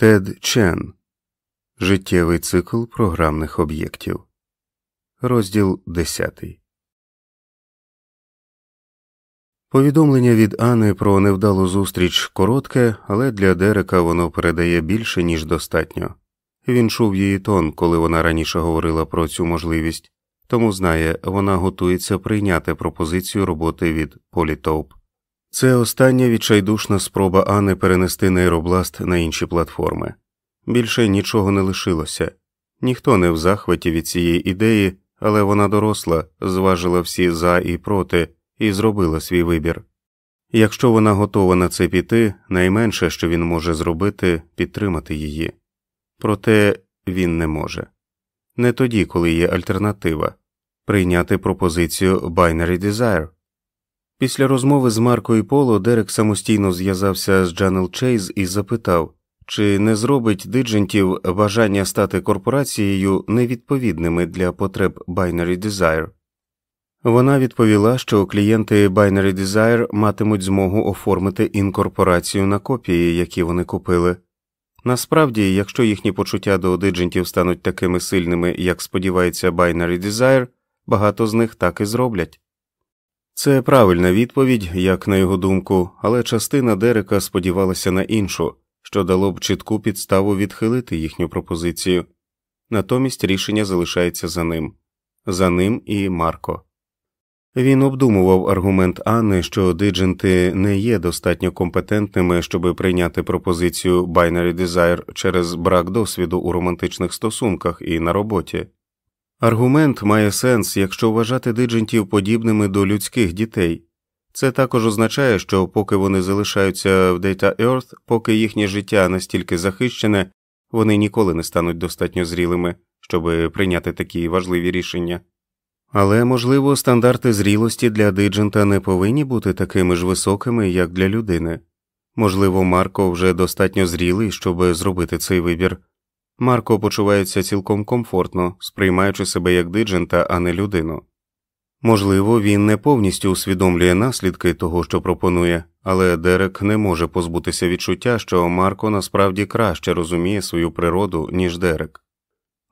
Тед Чен Життєвий цикл програмних об'єктів. Розділ 10. Повідомлення від Ани про невдалу зустріч коротке, але для Дерека воно передає більше, ніж достатньо. Він чув її тон, коли вона раніше говорила про цю можливість, тому знає, вона готується прийняти пропозицію роботи від Політоуп. Це остання відчайдушна спроба Ани перенести нейробласт на інші платформи. Більше нічого не лишилося, ніхто не в захваті від цієї ідеї, але вона доросла, зважила всі за і проти і зробила свій вибір. Якщо вона готова на це піти, найменше, що він може зробити, підтримати її. Проте він не може не тоді, коли є альтернатива прийняти пропозицію Binary Desire. Після розмови з Марко і Поло Дерек самостійно зв'язався з Джанел Чейз і запитав, чи не зробить диджентів бажання стати корпорацією невідповідними для потреб Binary Desire. Вона відповіла, що клієнти Binary Desire матимуть змогу оформити інкорпорацію на копії, які вони купили. Насправді, якщо їхні почуття до диджентів стануть такими сильними, як сподівається Binary Desire, багато з них так і зроблять. Це правильна відповідь, як на його думку, але частина Дерека сподівалася на іншу, що дало б чітку підставу відхилити їхню пропозицію. Натомість рішення залишається за ним, за ним і Марко. Він обдумував аргумент Анни, що дидженти не є достатньо компетентними, щоб прийняти пропозицію Binary Desire через брак досвіду у романтичних стосунках і на роботі. Аргумент має сенс, якщо вважати диджентів подібними до людських дітей. Це також означає, що поки вони залишаються в Data Earth, поки їхнє життя настільки захищене, вони ніколи не стануть достатньо зрілими, щоб прийняти такі важливі рішення. Але, можливо, стандарти зрілості для диджента не повинні бути такими ж високими, як для людини. Можливо, Марко вже достатньо зрілий, щоб зробити цей вибір. Марко почувається цілком комфортно, сприймаючи себе як диджента, а не людину. Можливо, він не повністю усвідомлює наслідки того, що пропонує, але Дерек не може позбутися відчуття, що Марко насправді краще розуміє свою природу, ніж Дерек.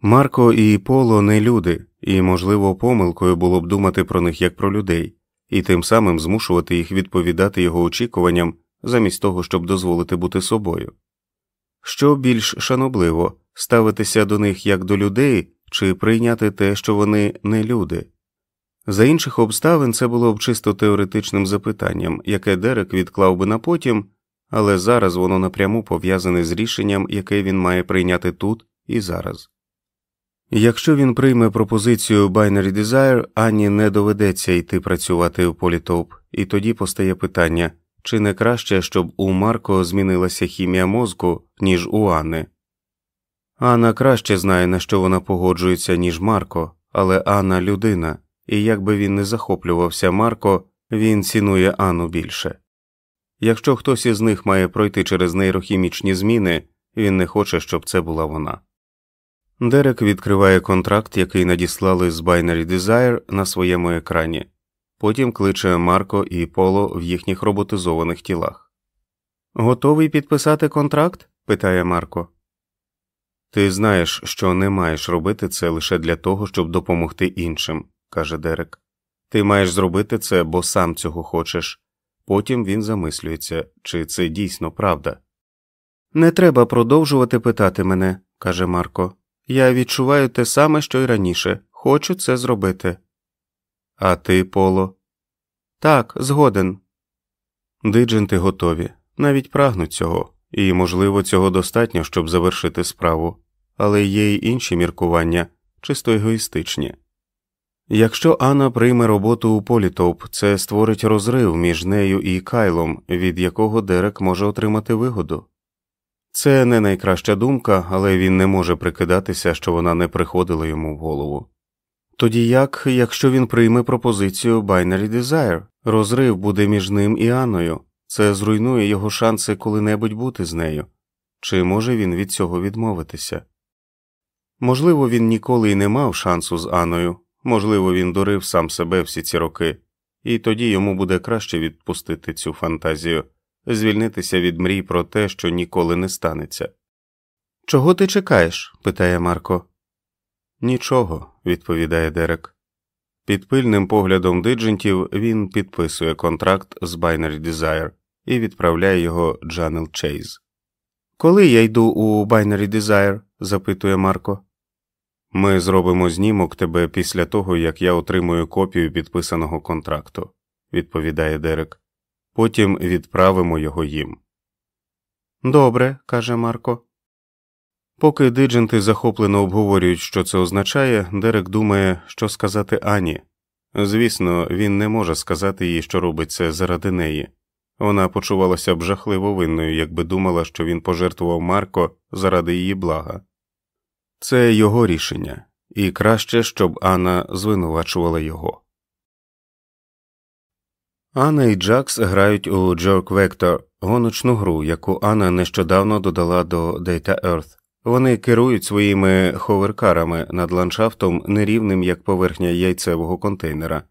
Марко і Поло не люди, і, можливо, помилкою було б думати про них як про людей, і тим самим змушувати їх відповідати його очікуванням замість того, щоб дозволити бути собою. Що більш шанобливо ставитися до них як до людей чи прийняти те, що вони не люди. За інших обставин це було б чисто теоретичним запитанням, яке Дерек відклав би на потім, але зараз воно напряму пов'язане з рішенням, яке він має прийняти тут і зараз. Якщо він прийме пропозицію Binary Desire, Ані не доведеться йти працювати в політоп, і тоді постає питання чи не краще, щоб у Марко змінилася хімія мозку, ніж у Анни. Анна краще знає, на що вона погоджується, ніж Марко, але Анна людина, і як би він не захоплювався Марко, він цінує Анну більше. Якщо хтось із них має пройти через нейрохімічні зміни, він не хоче, щоб це була вона. Дерек відкриває контракт, який надіслали з Binary Desire на своєму екрані, потім кличе Марко і Поло в їхніх роботизованих тілах. Готовий підписати контракт? питає Марко. Ти знаєш, що не маєш робити це лише для того, щоб допомогти іншим, каже Дерек. Ти маєш зробити це, бо сам цього хочеш. Потім він замислюється, чи це дійсно правда. Не треба продовжувати питати мене, каже Марко. Я відчуваю те саме, що й раніше. Хочу це зробити. А ти, Поло? Так, згоден. Дидженти готові, навіть прагнуть цього, і, можливо, цього достатньо, щоб завершити справу, але є й інші міркування, чисто егоїстичні. Якщо Анна прийме роботу у Політоп, це створить розрив між нею і Кайлом, від якого Дерек може отримати вигоду. Це не найкраща думка, але він не може прикидатися, що вона не приходила йому в голову. Тоді як, якщо він прийме пропозицію Binary Desire, розрив буде між ним і Анною, це зруйнує його шанси коли-небудь бути з нею, чи може він від цього відмовитися? Можливо, він ніколи й не мав шансу з Анною, можливо, він дурив сам себе всі ці роки, і тоді йому буде краще відпустити цю фантазію звільнитися від мрій про те, що ніколи не станеться. Чого ти чекаєш? питає Марко. Нічого, відповідає Дерек. Під пильним поглядом диджентів він підписує контракт з Binary Desire і відправляє його Джанел Чейз. Коли я йду у Binary Desire? запитує Марко. Ми зробимо знімок тебе після того, як я отримую копію підписаного контракту, відповідає Дерек. Потім відправимо його їм. Добре, каже Марко. Поки дидженти захоплено обговорюють, що це означає, Дерек думає, що сказати Ані. Звісно, він не може сказати їй, що робить це заради неї. Вона почувалася б жахливо винною, якби думала, що він пожертвував Марко заради її блага. Це його рішення, і краще, щоб Анна звинувачувала його. Анна і Джакс грають у Jerk Vector, гоночну гру, яку Анна нещодавно додала до Data Earth. Вони керують своїми ховеркарами над ландшафтом нерівним як поверхня яйцевого контейнера.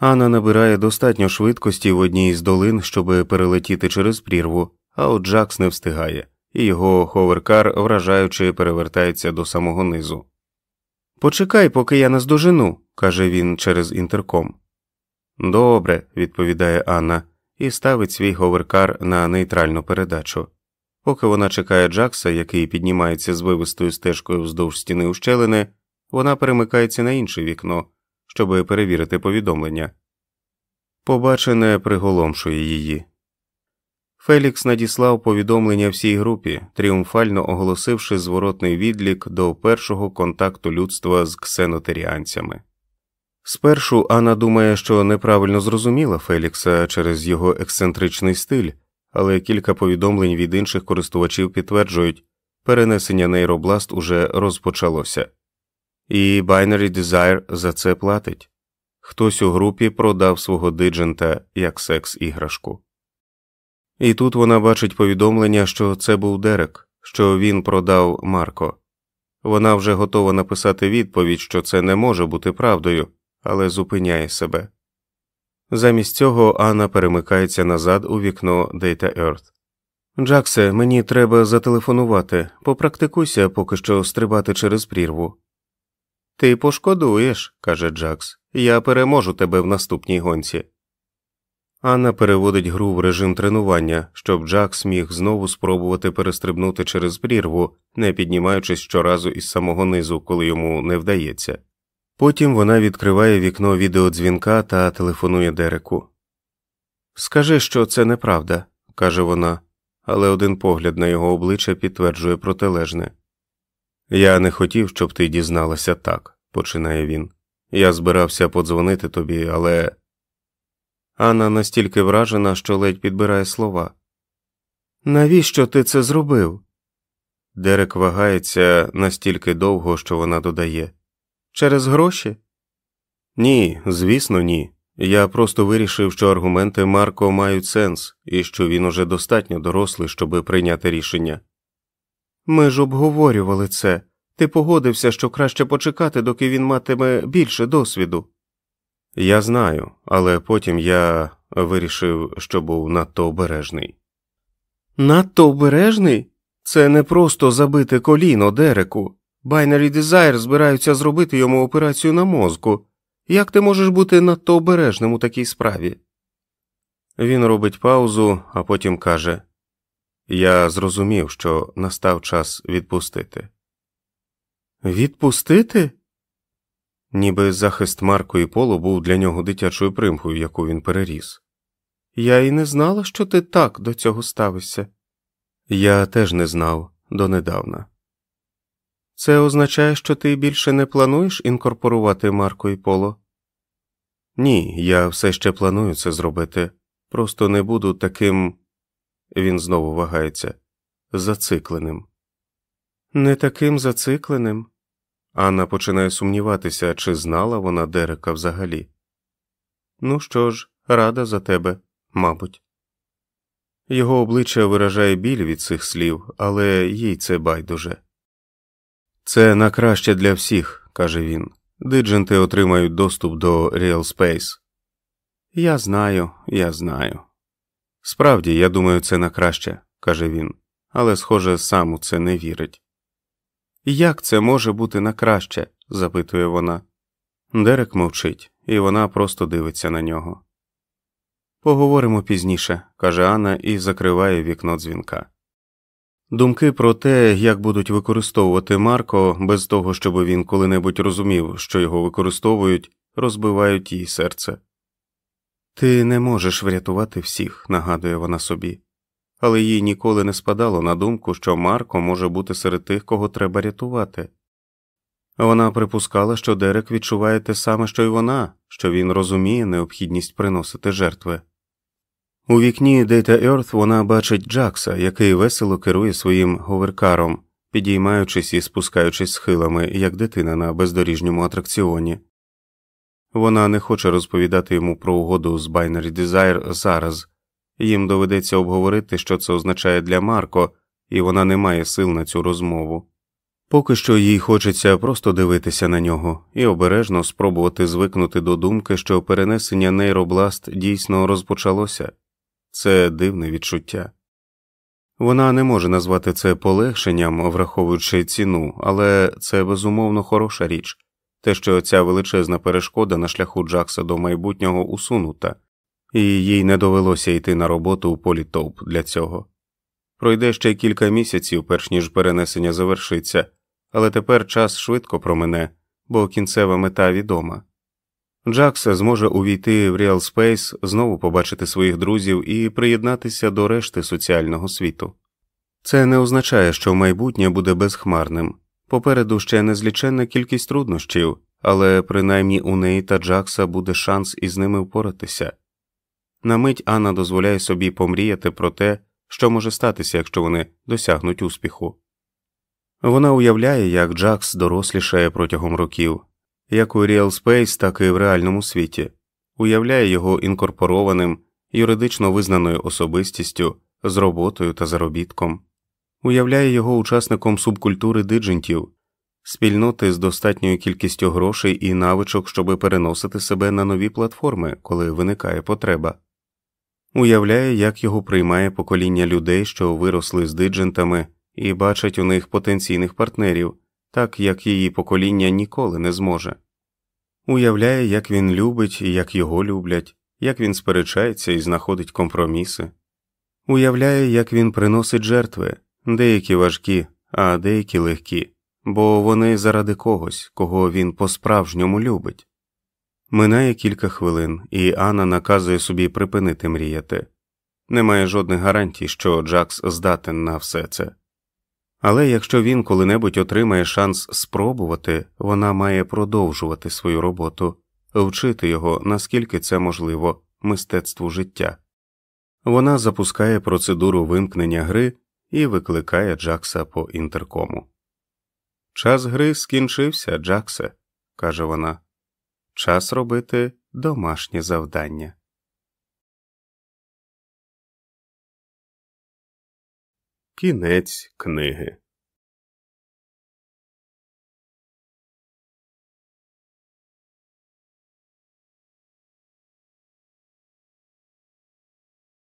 Анна набирає достатньо швидкості в одній з долин, щоб перелетіти через прірву, а от Джакс не встигає, і його ховеркар, вражаючи, перевертається до самого низу. Почекай, поки я наздожену, каже він через інтерком. Добре, відповідає Анна, і ставить свій ховеркар на нейтральну передачу. Поки вона чекає Джакса, який піднімається з вивистою стежкою вздовж стіни ущелини, вона перемикається на інше вікно, щоб перевірити повідомлення. Побачене приголомшує її. Фелікс надіслав повідомлення всій групі, тріумфально оголосивши зворотний відлік до першого контакту людства з ксенотеріанцями. Спершу Анна думає, що неправильно зрозуміла Фелікса через його ексцентричний стиль, але кілька повідомлень від інших користувачів підтверджують, перенесення нейробласт уже розпочалося, і Binary Desire за це платить хтось у групі продав свого диджента як секс іграшку. І тут вона бачить повідомлення, що це був Дерек, що він продав Марко. Вона вже готова написати відповідь, що це не може бути правдою, але зупиняє себе. Замість цього Анна перемикається назад у вікно Data Earth. Джаксе, мені треба зателефонувати, попрактикуйся поки що стрибати через прірву. Ти пошкодуєш, каже Джакс, я переможу тебе в наступній гонці. Анна переводить гру в режим тренування, щоб Джакс міг знову спробувати перестрибнути через прірву, не піднімаючись щоразу із самого низу, коли йому не вдається. Потім вона відкриває вікно відеодзвінка та телефонує Дереку. Скажи, що це неправда, каже вона, але один погляд на його обличчя підтверджує протилежне. Я не хотів, щоб ти дізналася так, починає він. Я збирався подзвонити тобі, але. Анна настільки вражена, що ледь підбирає слова. Навіщо ти це зробив? Дерек вагається настільки довго, що вона додає. Через гроші? Ні, звісно, ні. Я просто вирішив, що аргументи Марко мають сенс і що він уже достатньо дорослий, щоб прийняти рішення. Ми ж обговорювали це. Ти погодився, що краще почекати, доки він матиме більше досвіду. Я знаю, але потім я вирішив, що був надто обережний. Надто обережний? Це не просто забити коліно Дереку. Binary Desire збираються зробити йому операцію на мозку. Як ти можеш бути надто обережним у такій справі? Він робить паузу, а потім каже Я зрозумів, що настав час відпустити. Відпустити? Ніби захист Марко і Поло був для нього дитячою примхою, яку він переріс. Я і не знала, що ти так до цього ставишся. Я теж не знав донедавна. Це означає, що ти більше не плануєш інкорпорувати Марко і Поло? Ні, я все ще планую це зробити, просто не буду таким. Він знову вагається, зацикленим. Не таким зацикленим. Анна починає сумніватися, чи знала вона Дерека взагалі. Ну що ж, рада за тебе, мабуть. Його обличчя виражає біль від цих слів, але їй це байдуже. Це на краще для всіх, каже він. Дидженти отримають доступ до Real Space. Я знаю, я знаю. Справді, я думаю, це на краще, каже він. але, схоже, сам у це не вірить. Як це може бути на краще? запитує вона. Дерек мовчить, і вона просто дивиться на нього. Поговоримо пізніше, каже Анна і закриває вікно дзвінка. Думки про те, як будуть використовувати Марко, без того, щоб він коли-небудь розумів, що його використовують, розбивають їй серце. Ти не можеш врятувати всіх, нагадує вона собі, але їй ніколи не спадало на думку, що Марко може бути серед тих, кого треба рятувати. Вона припускала, що Дерек відчуває те саме, що й вона, що він розуміє необхідність приносити жертви. У вікні Data Earth вона бачить Джакса, який весело керує своїм говеркаром, підіймаючись і спускаючись схилами, як дитина на бездоріжньому атракціоні. Вона не хоче розповідати йому про угоду з Binary Desire зараз, їм доведеться обговорити, що це означає для Марко, і вона не має сил на цю розмову. Поки що їй хочеться просто дивитися на нього і обережно спробувати звикнути до думки, що перенесення нейробласт дійсно розпочалося це дивне відчуття. Вона не може назвати це полегшенням, враховуючи ціну, але це безумовно хороша річ те, що ця величезна перешкода на шляху Джакса до майбутнього усунута, і їй не довелося йти на роботу у політоп для цього. Пройде ще кілька місяців, перш ніж перенесення завершиться, але тепер час швидко промине, бо кінцева мета відома. Джакс зможе увійти в Real Space, знову побачити своїх друзів і приєднатися до решти соціального світу. Це не означає, що майбутнє буде безхмарним. Попереду ще незліченна кількість труднощів, але принаймні у неї та Джакса буде шанс із ними впоратися. На мить Анна дозволяє собі помріяти про те, що може статися, якщо вони досягнуть успіху. Вона уявляє, як Джакс дорослішає протягом років, як у Real Space, так і в реальному світі, уявляє його інкорпорованим, юридично визнаною особистістю, з роботою та заробітком, уявляє його учасником субкультури диджентів, спільноти з достатньою кількістю грошей і навичок, щоб переносити себе на нові платформи, коли виникає потреба, уявляє, як його приймає покоління людей, що виросли з диджентами і бачать у них потенційних партнерів так як її покоління ніколи не зможе. Уявляє, як він любить і як його люблять, як він сперечається і знаходить компроміси, уявляє, як він приносить жертви, деякі важкі, а деякі легкі, бо вони заради когось, кого він по справжньому любить. Минає кілька хвилин, і Анна наказує собі припинити мріяти. Немає жодних гарантій, що Джакс здатен на все це. Але якщо він коли-небудь отримає шанс спробувати, вона має продовжувати свою роботу, вчити його, наскільки це можливо, мистецтву життя. Вона запускає процедуру вимкнення гри і викликає Джакса по інтеркому. Час гри скінчився, Джаксе, каже вона. Час робити домашнє завдання. Кінець книги